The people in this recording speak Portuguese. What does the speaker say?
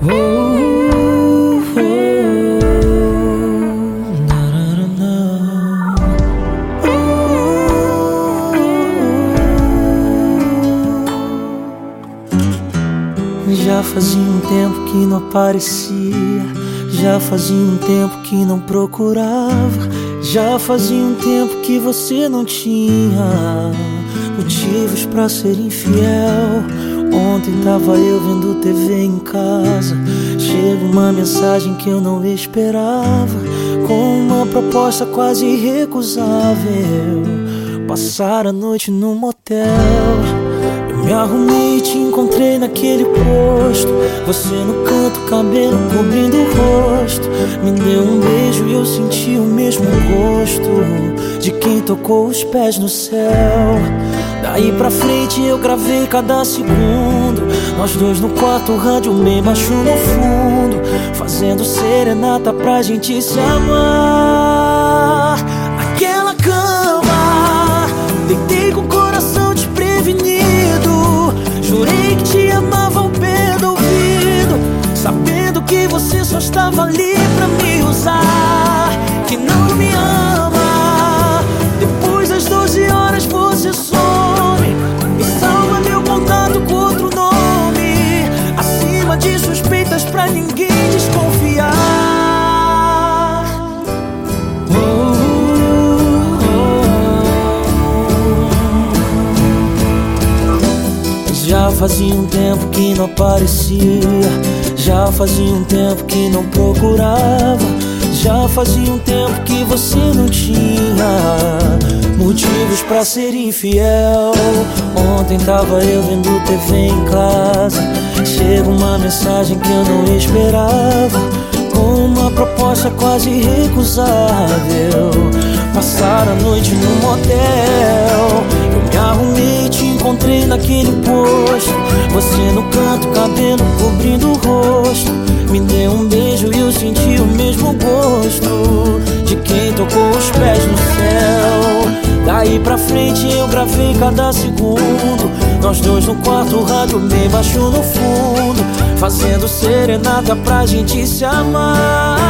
Já fazia um tempo que não aparecia, já fazia um tempo que não procurava, já fazia um tempo que você não tinha motivos para ser infiel. Ontem tava eu vendo TV em casa. Uma mensagem que eu não esperava. Com uma proposta quase irrecusável. Passar a noite num motel. Me arrumei e te encontrei naquele posto Você no canto, cabelo cobrindo o rosto Me deu um beijo e eu senti o mesmo gosto De quem tocou os pés no céu Daí pra frente eu gravei cada segundo. Nós dois no quarto, rádio meio baixo no fundo Fazendo serenata pra gente se amar. Aquela cama Deitei com o coração desprevenido. Jurei que te amava ao pé do ouvido Sabendo que você só estava ali pra me pra ninguém desconfiar Já fazia um tempo que não aparecia. Já fazia um tempo que não procurava. Já fazia um tempo que você não tinha motivos para ser infiel. Ontem tava eu vendo TV em casa. Chega uma mensagem que eu não esperava. Com uma proposta quase irrecusável. Passar a noite num motel. Eu me arrumei e te encontrei naquele posto Você no canto, cabelo cobrindo o rosto Daí pra frente eu gravei cada segundo. Nós dois no quarto, rádio bem baixo no fundo Fazendo serenata pra gente se amar